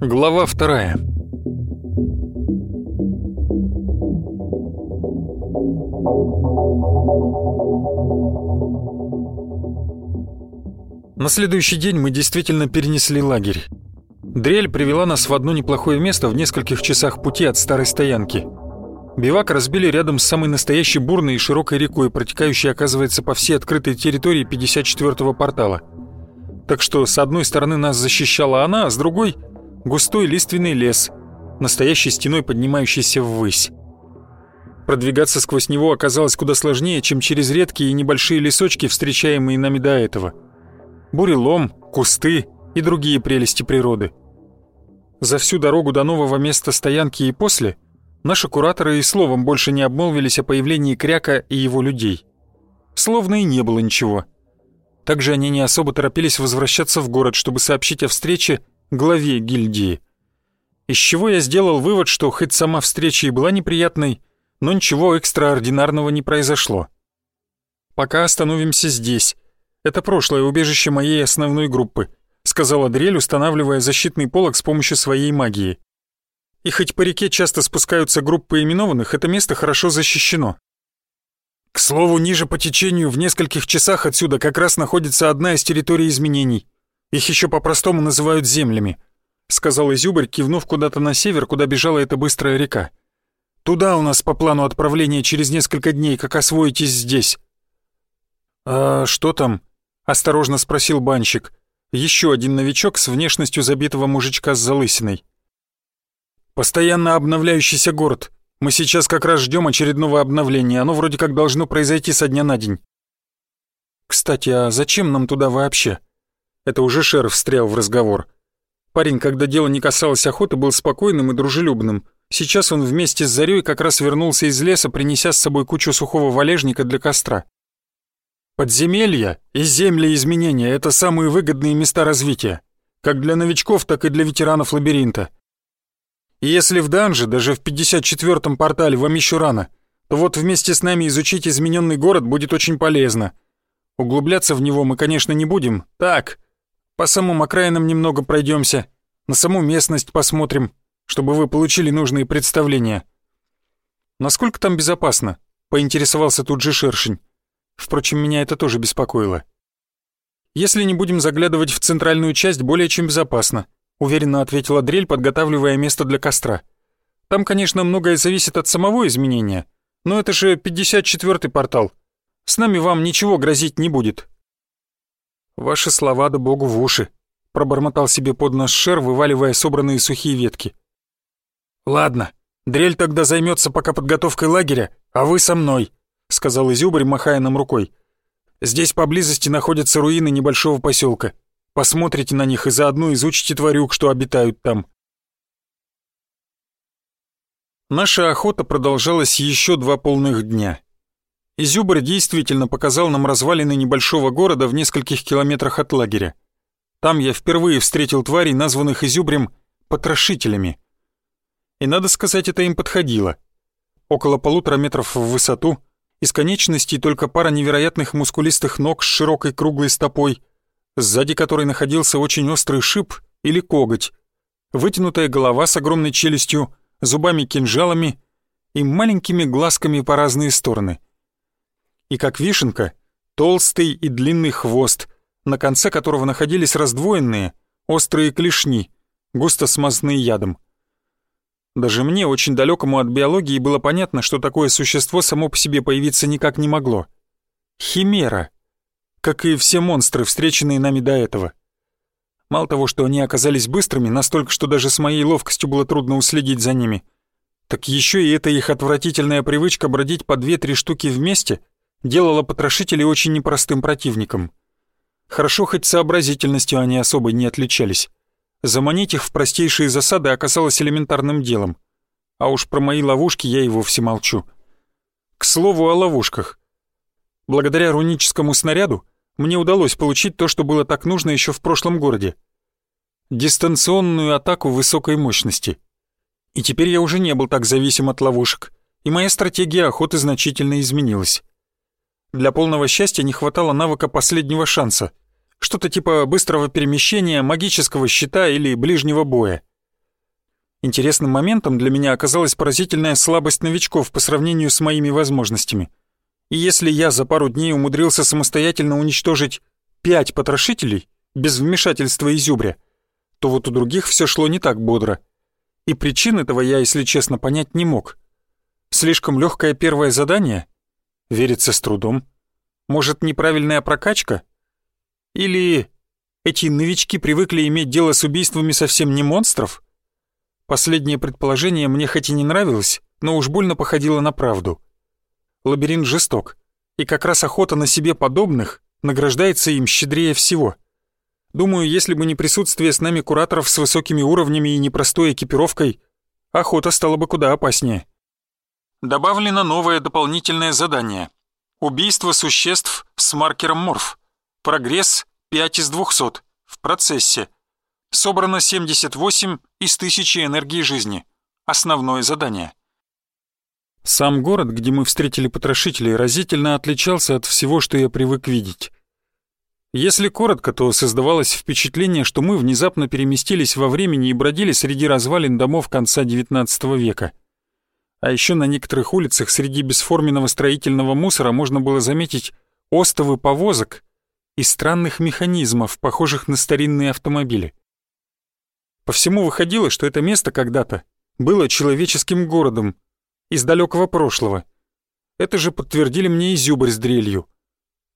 Глава вторая. На следующий день мы действительно перенесли лагерь. Дрель привела нас в одно неплохое место в нескольких часах пути от старой стоянки. Бивак разбили рядом с самой настоящей бурной и широкой рекой, протекающей, оказывается, по всей открытой территории 54-го портала. Так что с одной стороны нас защищала она, а с другой — густой лиственный лес, настоящей стеной поднимающийся ввысь. Продвигаться сквозь него оказалось куда сложнее, чем через редкие и небольшие лесочки, встречаемые нами до этого. Бурелом, кусты и другие прелести природы. За всю дорогу до нового места стоянки и после наши кураторы и словом больше не обмолвились о появлении Кряка и его людей. Словно и не было ничего. Также они не особо торопились возвращаться в город, чтобы сообщить о встрече главе гильдии. Из чего я сделал вывод, что хоть сама встреча и была неприятной, но ничего экстраординарного не произошло. «Пока остановимся здесь. Это прошлое убежище моей основной группы», сказала Дрель, устанавливая защитный полог с помощью своей магии. И хоть по реке часто спускаются группы именованных, это место хорошо защищено. К слову, ниже по течению в нескольких часах отсюда как раз находится одна из территорий изменений. Их еще по-простому называют землями, сказал Изюбрь, кивнув куда-то на север, куда бежала эта быстрая река. Туда у нас по плану отправления через несколько дней, как освоитесь здесь. А что там? осторожно спросил банщик. Еще один новичок с внешностью забитого мужичка с залысиной. Постоянно обновляющийся город. Мы сейчас как раз ждем очередного обновления, оно вроде как должно произойти со дня на день. Кстати, а зачем нам туда вообще? Это уже шериф встрял в разговор. Парень, когда дело не касалось охоты, был спокойным и дружелюбным. Сейчас он вместе с Зарей как раз вернулся из леса, принеся с собой кучу сухого валежника для костра. Подземелья и земли изменения — это самые выгодные места развития, как для новичков, так и для ветеранов лабиринта. Если в данже, даже в 54-м портале вам еще рано, то вот вместе с нами изучить измененный город будет очень полезно. Углубляться в него мы, конечно, не будем. Так, по самым окраинам немного пройдемся, на саму местность посмотрим, чтобы вы получили нужные представления. Насколько там безопасно? Поинтересовался тут же Шершень. Впрочем, меня это тоже беспокоило. Если не будем заглядывать в центральную часть, более чем безопасно уверенно ответила Дрель, подготавливая место для костра. Там, конечно, многое зависит от самого изменения, но это же 54-й портал. С нами вам ничего грозить не будет. Ваши слова да богу в уши, пробормотал себе под нос Шер, вываливая собранные сухие ветки. Ладно, Дрель тогда займется пока подготовкой лагеря, а вы со мной, сказал Изюбрь, махая нам рукой. Здесь поблизости находятся руины небольшого поселка. Посмотрите на них и заодно изучите тварюк, что обитают там. Наша охота продолжалась еще два полных дня. Изюбр действительно показал нам развалины небольшого города в нескольких километрах от лагеря. Там я впервые встретил тварей, названных Изюбрем «потрошителями». И надо сказать, это им подходило. Около полутора метров в высоту, из конечностей только пара невероятных мускулистых ног с широкой круглой стопой — сзади которой находился очень острый шип или коготь, вытянутая голова с огромной челюстью, зубами-кинжалами и маленькими глазками по разные стороны. И как вишенка, толстый и длинный хвост, на конце которого находились раздвоенные, острые клешни, густо смазанные ядом. Даже мне, очень далекому от биологии, было понятно, что такое существо само по себе появиться никак не могло. Химера — как и все монстры, встреченные нами до этого. Мало того, что они оказались быстрыми, настолько, что даже с моей ловкостью было трудно уследить за ними, так еще и эта их отвратительная привычка бродить по две-три штуки вместе делала потрошителей очень непростым противником. Хорошо, хоть сообразительностью они особо не отличались. Заманить их в простейшие засады оказалось элементарным делом. А уж про мои ловушки я и вовсе молчу. К слову о ловушках. Благодаря руническому снаряду мне удалось получить то, что было так нужно еще в прошлом городе. Дистанционную атаку высокой мощности. И теперь я уже не был так зависим от ловушек. и моя стратегия охоты значительно изменилась. Для полного счастья не хватало навыка последнего шанса, что-то типа быстрого перемещения, магического щита или ближнего боя. Интересным моментом для меня оказалась поразительная слабость новичков по сравнению с моими возможностями. И если я за пару дней умудрился самостоятельно уничтожить пять потрошителей без вмешательства изюбря, то вот у других все шло не так бодро. И причин этого я, если честно, понять не мог. Слишком легкое первое задание? Верится с трудом. Может, неправильная прокачка? Или эти новички привыкли иметь дело с убийствами совсем не монстров? Последнее предположение мне хоть и не нравилось, но уж больно походило на правду. Лабиринт жесток, и как раз охота на себе подобных награждается им щедрее всего. Думаю, если бы не присутствие с нами кураторов с высокими уровнями и непростой экипировкой, охота стала бы куда опаснее. Добавлено новое дополнительное задание. Убийство существ с маркером морф. Прогресс 5 из 200. В процессе. Собрано 78 из 1000 энергии жизни. Основное задание. Сам город, где мы встретили потрошителей, разительно отличался от всего, что я привык видеть. Если коротко, то создавалось впечатление, что мы внезапно переместились во времени и бродили среди развалин домов конца XIX века. А еще на некоторых улицах среди бесформенного строительного мусора можно было заметить остовы повозок и странных механизмов, похожих на старинные автомобили. По всему выходило, что это место когда-то было человеческим городом из далекого прошлого. Это же подтвердили мне и Зюбарь с дрелью.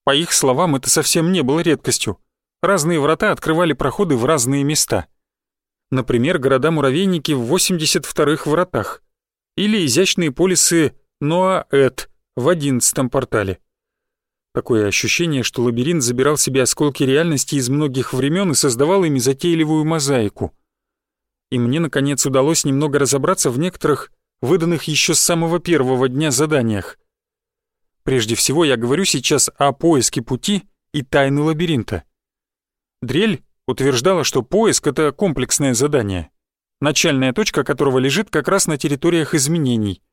По их словам, это совсем не было редкостью. Разные врата открывали проходы в разные места. Например, города-муравейники в 82-х вратах или изящные полисы Ноа-Эт в 11-м портале. Такое ощущение, что лабиринт забирал себе осколки реальности из многих времен и создавал ими затейливую мозаику. И мне, наконец, удалось немного разобраться в некоторых выданных еще с самого первого дня заданиях. Прежде всего, я говорю сейчас о поиске пути и тайны лабиринта. Дрель утверждала, что поиск — это комплексное задание, начальная точка которого лежит как раз на территориях изменений —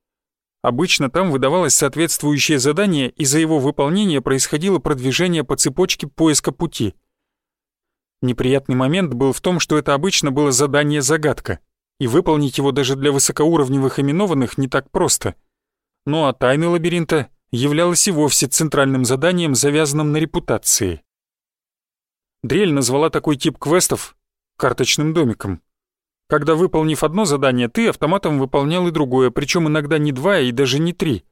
Обычно там выдавалось соответствующее задание, и за его выполнение происходило продвижение по цепочке поиска пути. Неприятный момент был в том, что это обычно было задание-загадка, и выполнить его даже для высокоуровневых именованных не так просто. Ну а тайны лабиринта являлась и вовсе центральным заданием, завязанным на репутации. Дрель назвала такой тип квестов «карточным домиком». Когда выполнив одно задание, ты автоматом выполнял и другое, причем иногда не два и даже не три.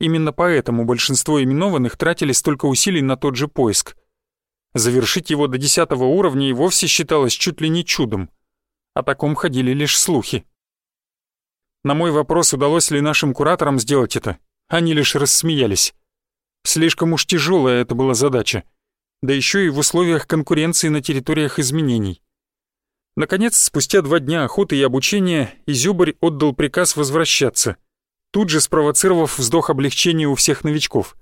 Именно поэтому большинство именованных тратили столько усилий на тот же поиск. Завершить его до десятого уровня и вовсе считалось чуть ли не чудом. О таком ходили лишь слухи. На мой вопрос, удалось ли нашим кураторам сделать это, они лишь рассмеялись. Слишком уж тяжелая это была задача, да еще и в условиях конкуренции на территориях изменений. Наконец, спустя два дня охоты и обучения, Изюбарь отдал приказ возвращаться, тут же спровоцировав вздох облегчения у всех новичков.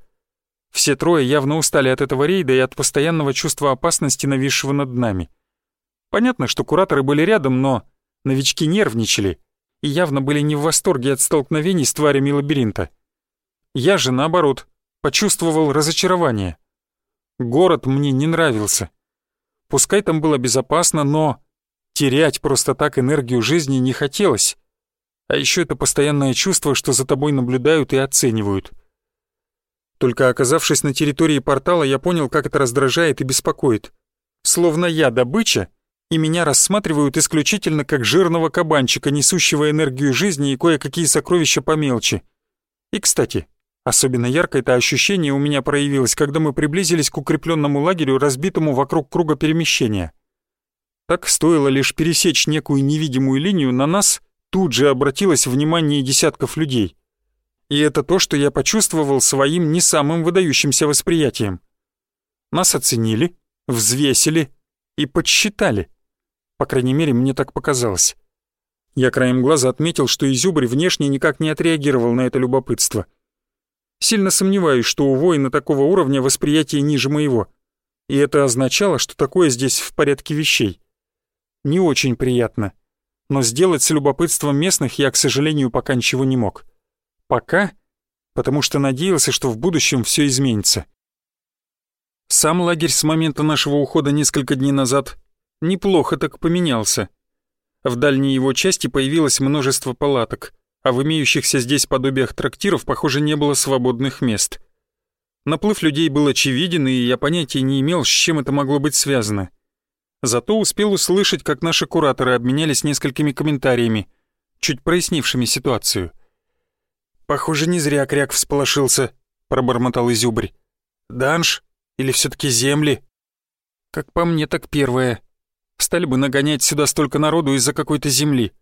Все трое явно устали от этого рейда и от постоянного чувства опасности, нависшего над нами. Понятно, что кураторы были рядом, но новички нервничали и явно были не в восторге от столкновений с тварями лабиринта. Я же, наоборот, почувствовал разочарование. Город мне не нравился. Пускай там было безопасно, но Терять просто так энергию жизни не хотелось. А еще это постоянное чувство, что за тобой наблюдают и оценивают. Только оказавшись на территории портала, я понял, как это раздражает и беспокоит. Словно я добыча, и меня рассматривают исключительно как жирного кабанчика, несущего энергию жизни и кое-какие сокровища по. И, кстати, особенно ярко это ощущение у меня проявилось, когда мы приблизились к укрепленному лагерю, разбитому вокруг круга перемещения. Так стоило лишь пересечь некую невидимую линию, на нас тут же обратилось внимание десятков людей. И это то, что я почувствовал своим не самым выдающимся восприятием. Нас оценили, взвесили и подсчитали. По крайней мере, мне так показалось. Я краем глаза отметил, что Изюбрь внешне никак не отреагировал на это любопытство. Сильно сомневаюсь, что у воина такого уровня восприятие ниже моего. И это означало, что такое здесь в порядке вещей не очень приятно. Но сделать с любопытством местных я, к сожалению, пока ничего не мог. Пока, потому что надеялся, что в будущем все изменится. Сам лагерь с момента нашего ухода несколько дней назад неплохо так поменялся. В дальней его части появилось множество палаток, а в имеющихся здесь подобиях трактиров, похоже, не было свободных мест. Наплыв людей был очевиден, и я понятия не имел, с чем это могло быть связано. Зато успел услышать, как наши кураторы обменялись несколькими комментариями, чуть прояснившими ситуацию. «Похоже, не зря кряк всполошился», — пробормотал Изюбрь. «Данж? Или все таки земли?» «Как по мне, так первое. Стали бы нагонять сюда столько народу из-за какой-то земли.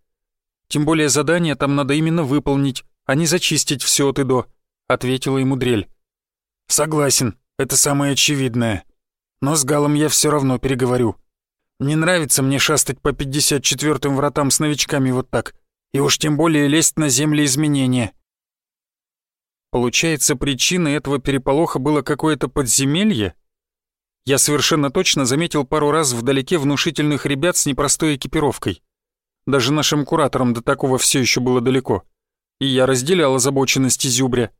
Тем более задание там надо именно выполнить, а не зачистить все от и до», — ответила ему Дрель. «Согласен, это самое очевидное. Но с Галом я все равно переговорю. Не нравится мне шастать по 54-м вратам с новичками вот так, и уж тем более лезть на земли изменения». Получается, причиной этого переполоха было какое-то подземелье? Я совершенно точно заметил пару раз вдалеке внушительных ребят с непростой экипировкой. Даже нашим кураторам до такого все еще было далеко. И я разделял озабоченности Зюбря.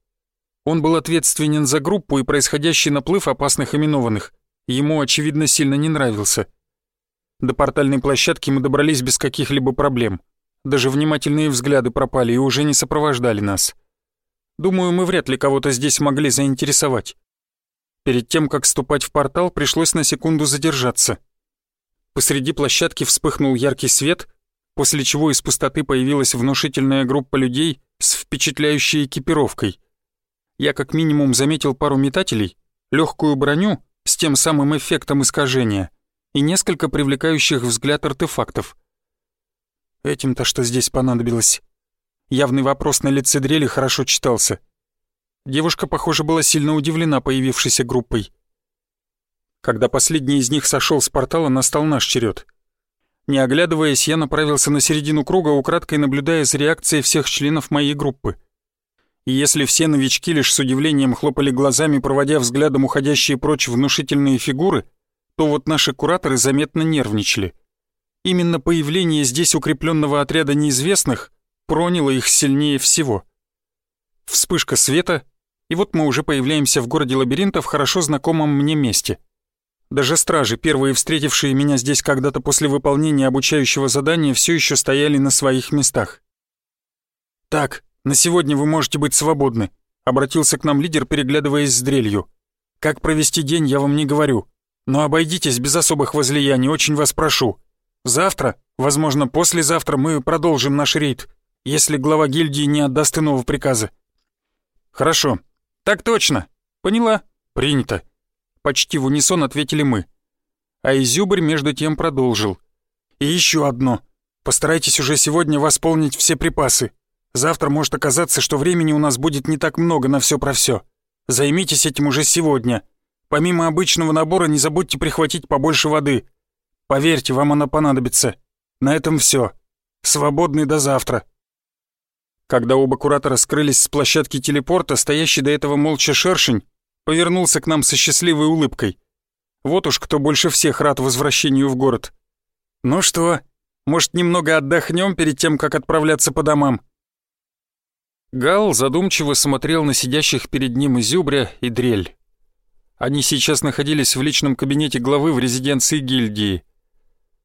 Он был ответственен за группу и происходящий наплыв опасных именованных. Ему, очевидно, сильно не нравился. До портальной площадки мы добрались без каких-либо проблем. Даже внимательные взгляды пропали и уже не сопровождали нас. Думаю, мы вряд ли кого-то здесь могли заинтересовать. Перед тем, как ступать в портал, пришлось на секунду задержаться. Посреди площадки вспыхнул яркий свет, после чего из пустоты появилась внушительная группа людей с впечатляющей экипировкой — я как минимум заметил пару метателей, легкую броню с тем самым эффектом искажения и несколько привлекающих взгляд артефактов. Этим-то что здесь понадобилось? Явный вопрос на лице дрели хорошо читался. Девушка, похоже, была сильно удивлена появившейся группой. Когда последний из них сошел с портала, настал наш черед. Не оглядываясь, я направился на середину круга, украдкой наблюдая за реакцией всех членов моей группы — и если все новички лишь с удивлением хлопали глазами, проводя взглядом уходящие прочь внушительные фигуры, то вот наши кураторы заметно нервничали. Именно появление здесь укрепленного отряда неизвестных проняло их сильнее всего. Вспышка света, и вот мы уже появляемся в городе лабиринта в хорошо знакомом мне месте. Даже стражи, первые встретившие меня здесь когда-то после выполнения обучающего задания, все еще стояли на своих местах. «Так, на сегодня вы можете быть свободны», — обратился к нам лидер, переглядываясь с дрелью. «Как провести день, я вам не говорю. Но обойдитесь без особых возлияний, очень вас прошу. Завтра, возможно, послезавтра мы продолжим наш рейд, если глава гильдии не отдаст иного приказа». «Хорошо. Так точно. Поняла. Принято». Почти в унисон ответили мы. А Изюбрь между тем продолжил. «И еще одно. Постарайтесь уже сегодня восполнить все припасы. Завтра может оказаться, что времени у нас будет не так много на все про все. Займитесь этим уже сегодня. Помимо обычного набора не забудьте прихватить побольше воды. Поверьте, вам она понадобится. На этом все. Свободный до завтра». Когда оба куратора скрылись с площадки телепорта, стоящий до этого молча шершень повернулся к нам со счастливой улыбкой. Вот уж кто больше всех рад возвращению в город. «Ну что, может, немного отдохнем перед тем, как отправляться по домам?» Гал задумчиво смотрел на сидящих перед ним Зюбря и Дрель. Они сейчас находились в личном кабинете главы в резиденции гильдии.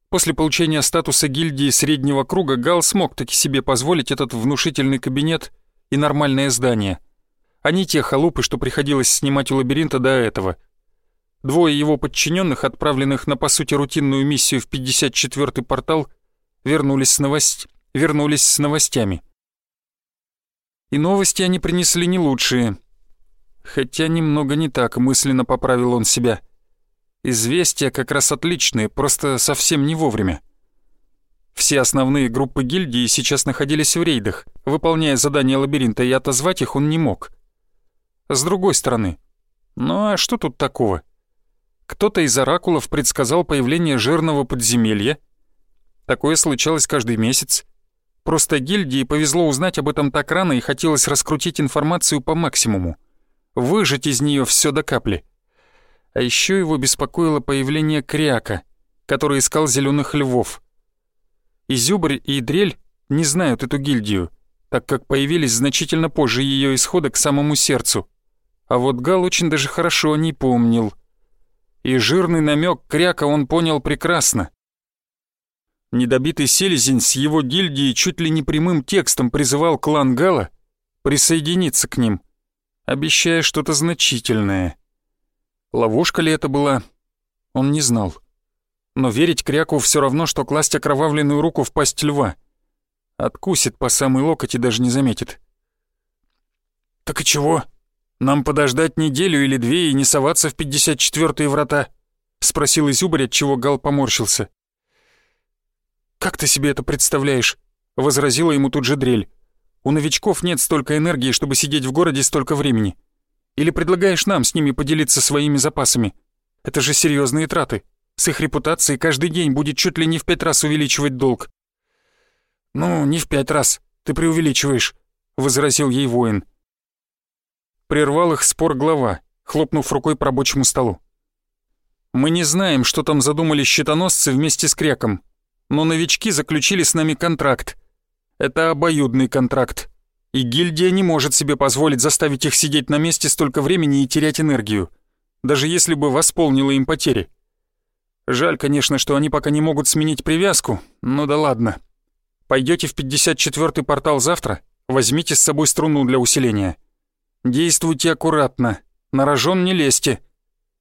После получения статуса гильдии среднего круга Гал смог таки себе позволить этот внушительный кабинет и нормальное здание, не те халупы, что приходилось снимать у лабиринта до этого. Двое его подчиненных, отправленных на по сути рутинную миссию в 54-й портал, вернулись с, новость... вернулись с новостями. И новости они принесли не лучшие. Хотя немного не так, мысленно поправил он себя. Известия как раз отличные, просто совсем не вовремя. Все основные группы гильдии сейчас находились в рейдах, выполняя задания лабиринта, и отозвать их он не мог. С другой стороны, ну а что тут такого? Кто-то из оракулов предсказал появление жирного подземелья. Такое случалось каждый месяц. Просто гильдии повезло узнать об этом так рано и хотелось раскрутить информацию по максимуму. Выжать из нее все до капли. А еще его беспокоило появление Кряка, который искал зеленых львов. И Зюбрь, и Дрель не знают эту гильдию, так как появились значительно позже ее исхода к самому сердцу. А вот Гал очень даже хорошо не помнил. И жирный намек кряка он понял прекрасно. Недобитый селезень с его гильдией чуть ли не прямым текстом призывал клан Гала присоединиться к ним, обещая что-то значительное. Ловушка ли это была, он не знал. Но верить Кряку все равно, что класть окровавленную руку в пасть льва. Откусит по самый локоть и даже не заметит. «Так и чего? Нам подождать неделю или две и не соваться в 54-е врата?» — спросил Изюбрь, от чего Гал поморщился. «Как ты себе это представляешь?» — возразила ему тут же дрель. «У новичков нет столько энергии, чтобы сидеть в городе столько времени. Или предлагаешь нам с ними поделиться своими запасами? Это же серьезные траты. С их репутацией каждый день будет чуть ли не в пять раз увеличивать долг». «Ну, не в пять раз. Ты преувеличиваешь», — возразил ей воин. Прервал их спор глава, хлопнув рукой по рабочему столу. «Мы не знаем, что там задумали щитоносцы вместе с Кряком, но новички заключили с нами контракт. Это обоюдный контракт, и гильдия не может себе позволить заставить их сидеть на месте столько времени и терять энергию, даже если бы восполнила им потери. Жаль, конечно, что они пока не могут сменить привязку, но да ладно. Пойдете в 54-й портал завтра, возьмите с собой струну для усиления. Действуйте аккуратно, на рожон не лезьте.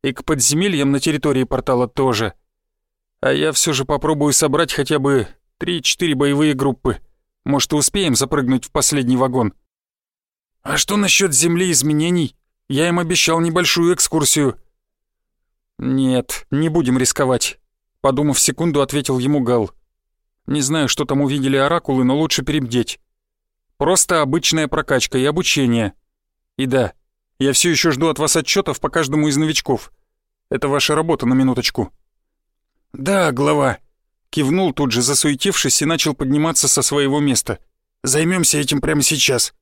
И к подземельям на территории портала тоже — а я все же попробую собрать хотя бы 3-4 боевые группы. Может, успеем запрыгнуть в последний вагон. А что насчет земли изменений? Я им обещал небольшую экскурсию. Нет, не будем рисковать. Подумав секунду, ответил ему Гал. Не знаю, что там увидели оракулы, но лучше перебдеть. Просто обычная прокачка и обучение. И да, я все еще жду от вас отчетов по каждому из новичков. Это ваша работа на минуточку. «Да, глава», — кивнул тут же засуетившись и начал подниматься со своего места. Займемся этим прямо сейчас».